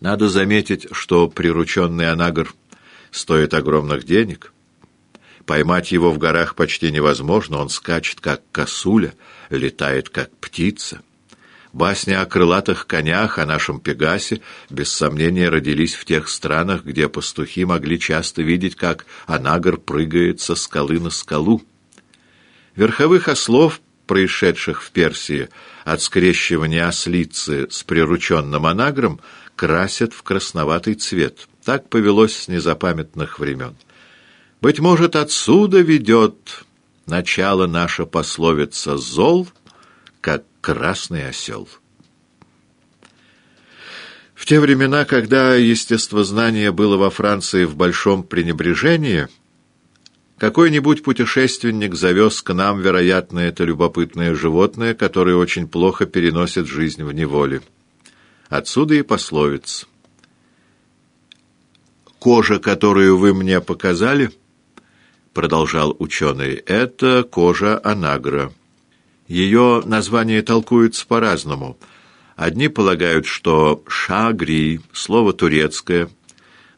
Надо заметить, что прирученный анагр стоит огромных денег. Поймать его в горах почти невозможно, он скачет, как косуля, летает, как птица. Басни о крылатых конях, о нашем Пегасе, без сомнения, родились в тех странах, где пастухи могли часто видеть, как анагр прыгает со скалы на скалу. Верховых ослов, происшедших в Персии от скрещивания ослицы с прирученным анагром, красят в красноватый цвет. Так повелось с незапамятных времен. Быть может, отсюда ведет начало наша пословица «зол», как красный осел. В те времена, когда естествознание было во Франции в большом пренебрежении, какой-нибудь путешественник завез к нам, вероятно, это любопытное животное, которое очень плохо переносит жизнь в неволе. Отсюда и пословица. «Кожа, которую вы мне показали, — продолжал ученый, — это кожа анагра. Ее название толкуется по-разному. Одни полагают, что «шагри» — слово турецкое,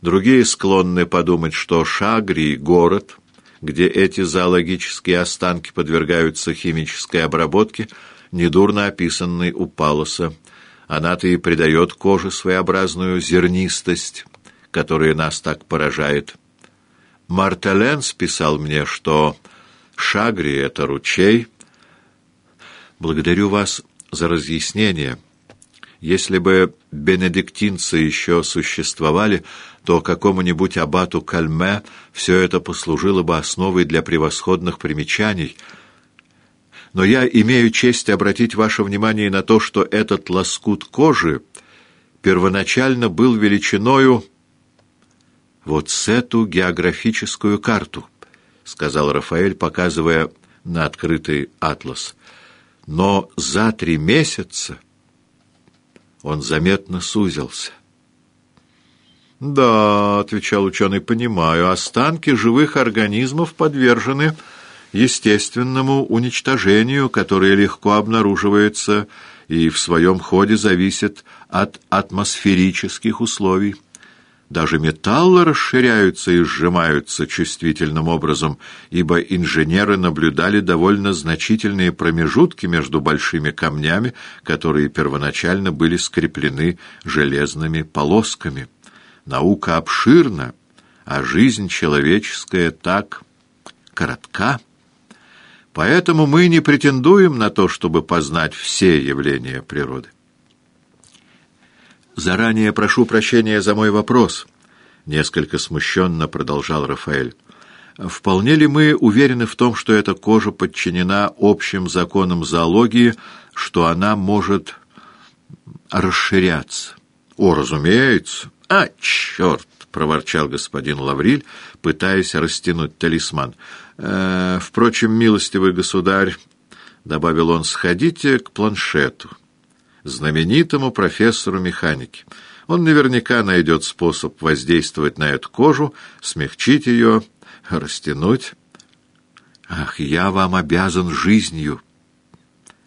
другие склонны подумать, что «шагри» — город, где эти зоологические останки подвергаются химической обработке, недурно описанной у Палоса. Она-то и придает коже своеобразную зернистость, которая нас так поражает. Мартеленс писал мне, что Шагри — это ручей, Благодарю вас за разъяснение. Если бы бенедиктинцы еще существовали, то какому-нибудь абату Кальме все это послужило бы основой для превосходных примечаний. Но я имею честь обратить ваше внимание на то, что этот лоскут кожи первоначально был величиною вот с эту географическую карту, — сказал Рафаэль, показывая на открытый атлас — но за три месяца он заметно сузился. «Да», — отвечал ученый, — «понимаю, останки живых организмов подвержены естественному уничтожению, которое легко обнаруживается и в своем ходе зависит от атмосферических условий». Даже металлы расширяются и сжимаются чувствительным образом, ибо инженеры наблюдали довольно значительные промежутки между большими камнями, которые первоначально были скреплены железными полосками. Наука обширна, а жизнь человеческая так коротка. Поэтому мы не претендуем на то, чтобы познать все явления природы. «Заранее прошу прощения за мой вопрос», — несколько смущенно продолжал Рафаэль. «Вполне ли мы уверены в том, что эта кожа подчинена общим законам зоологии, что она может расширяться?» «О, разумеется!» «А, черт!» — проворчал господин Лавриль, пытаясь растянуть талисман. «Э, «Впрочем, милостивый государь», — добавил он, — «сходите к планшету» знаменитому профессору механики. Он наверняка найдет способ воздействовать на эту кожу, смягчить ее, растянуть. «Ах, я вам обязан жизнью!»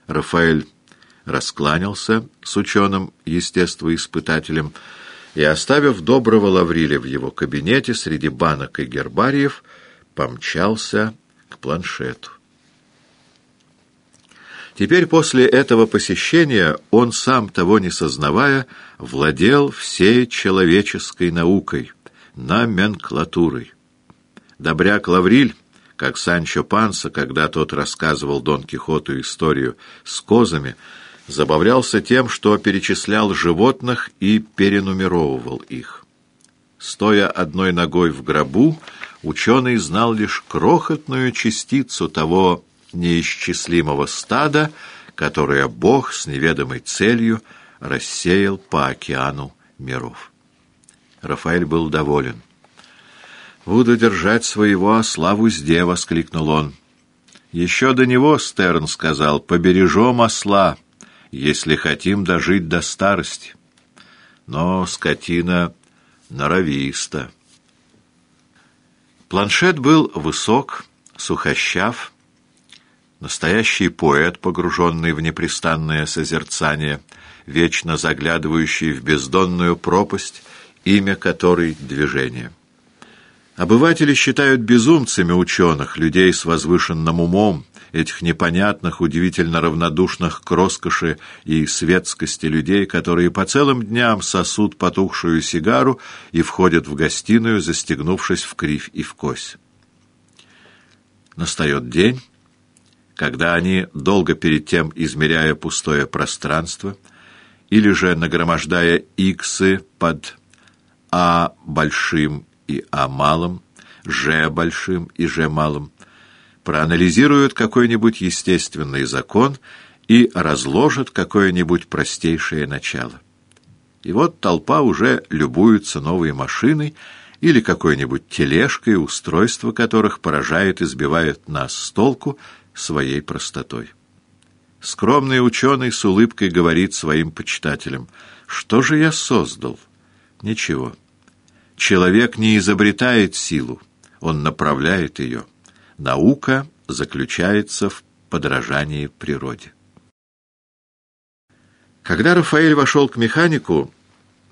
Рафаэль раскланялся с ученым-естествоиспытателем и, оставив доброго Лавриля в его кабинете среди банок и гербариев, помчался к планшету. Теперь после этого посещения он, сам того не сознавая, владел всей человеческой наукой, номенклатурой. Добряк Лавриль, как Санчо Панса, когда тот рассказывал Дон Кихоту историю с козами, забавлялся тем, что перечислял животных и перенумеровывал их. Стоя одной ногой в гробу, ученый знал лишь крохотную частицу того неисчислимого стада, которое Бог с неведомой целью рассеял по океану миров. Рафаэль был доволен. «Буду держать своего осла в узде!» — воскликнул он. «Еще до него, Стерн сказал, побережем осла, если хотим дожить до старости. Но скотина норовиста». Планшет был высок, сухощав, Настоящий поэт, погруженный в непрестанное созерцание, вечно заглядывающий в бездонную пропасть, имя которой — движение. Обыватели считают безумцами ученых, людей с возвышенным умом, этих непонятных, удивительно равнодушных к роскоши и светскости людей, которые по целым дням сосут потухшую сигару и входят в гостиную, застегнувшись в кривь и в кось. Настает день, когда они, долго перед тем измеряя пустое пространство, или же нагромождая иксы под А большим и А малым, Ж большим и Ж малым, проанализируют какой-нибудь естественный закон и разложат какое-нибудь простейшее начало. И вот толпа уже любуется новой машиной или какой-нибудь тележкой, устройство которых поражает и сбивает нас с толку своей простотой. Скромный ученый с улыбкой говорит своим почитателям, «Что же я создал?» Ничего. Человек не изобретает силу, он направляет ее. Наука заключается в подражании природе. Когда Рафаэль вошел к механику,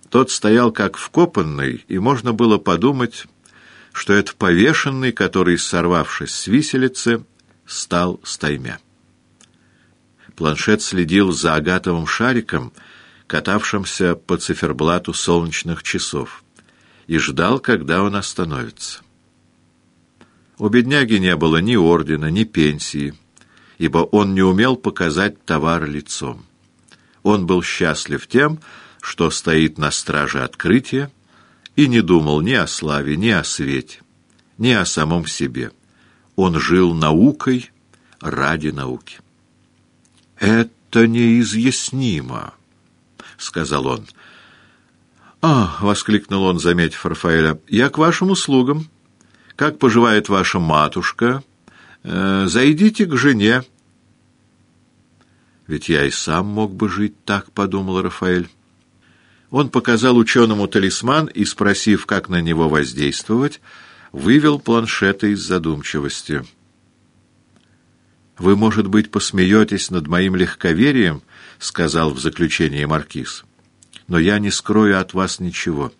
тот стоял как вкопанный, и можно было подумать, что это повешенный, который, сорвавшись с виселицы, стал стаймя. Планшет следил за агатовым шариком, катавшимся по циферблату солнечных часов, и ждал, когда он остановится. У бедняги не было ни ордена, ни пенсии, ибо он не умел показать товар лицом. Он был счастлив тем, что стоит на страже открытия, и не думал ни о славе, ни о свете, ни о самом себе. Он жил наукой ради науки. «Это неизъяснимо», — сказал он. «А!» — воскликнул он, заметив Рафаэля. «Я к вашим услугам». Как поживает ваша матушка? Э, зайдите к жене. Ведь я и сам мог бы жить так, подумал Рафаэль. Он показал ученому талисман и, спросив, как на него воздействовать, вывел планшеты из задумчивости. «Вы, может быть, посмеетесь над моим легковерием», — сказал в заключении Маркиз. «Но я не скрою от вас ничего».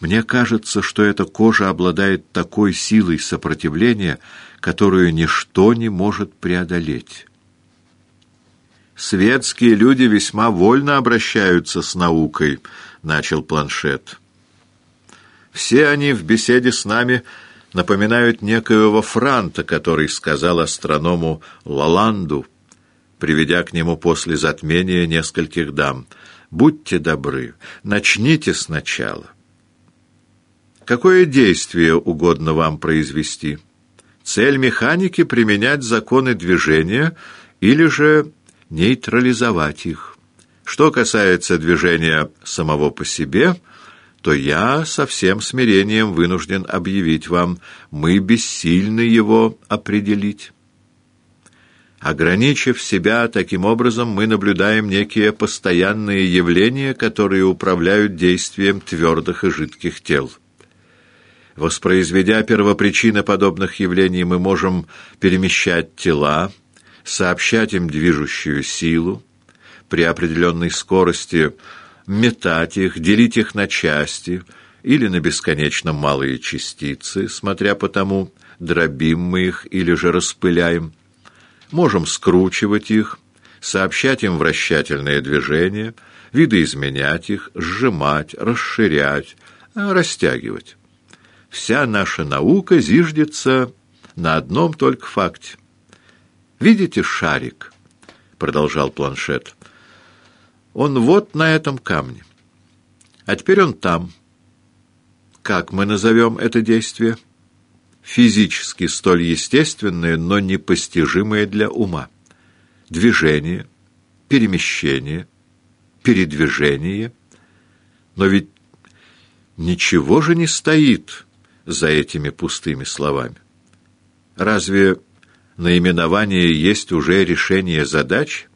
Мне кажется, что эта кожа обладает такой силой сопротивления, которую ничто не может преодолеть. «Светские люди весьма вольно обращаются с наукой», — начал планшет. «Все они в беседе с нами напоминают некоего Франта, который сказал астроному Лаланду, приведя к нему после затмения нескольких дам, «Будьте добры, начните сначала». Какое действие угодно вам произвести? Цель механики — применять законы движения или же нейтрализовать их. Что касается движения самого по себе, то я со всем смирением вынужден объявить вам, мы бессильны его определить. Ограничив себя таким образом, мы наблюдаем некие постоянные явления, которые управляют действием твердых и жидких тел. Воспроизведя первопричины подобных явлений, мы можем перемещать тела, сообщать им движущую силу, при определенной скорости метать их, делить их на части или на бесконечно малые частицы, смотря по тому, дробим мы их или же распыляем. Можем скручивать их, сообщать им вращательное движение, видоизменять их, сжимать, расширять, растягивать. Вся наша наука зиждется на одном только факте. «Видите шарик?» — продолжал планшет. «Он вот на этом камне. А теперь он там. Как мы назовем это действие?» Физически столь естественное, но непостижимое для ума. Движение, перемещение, передвижение. Но ведь ничего же не стоит за этими пустыми словами? Разве наименование есть уже решение задач –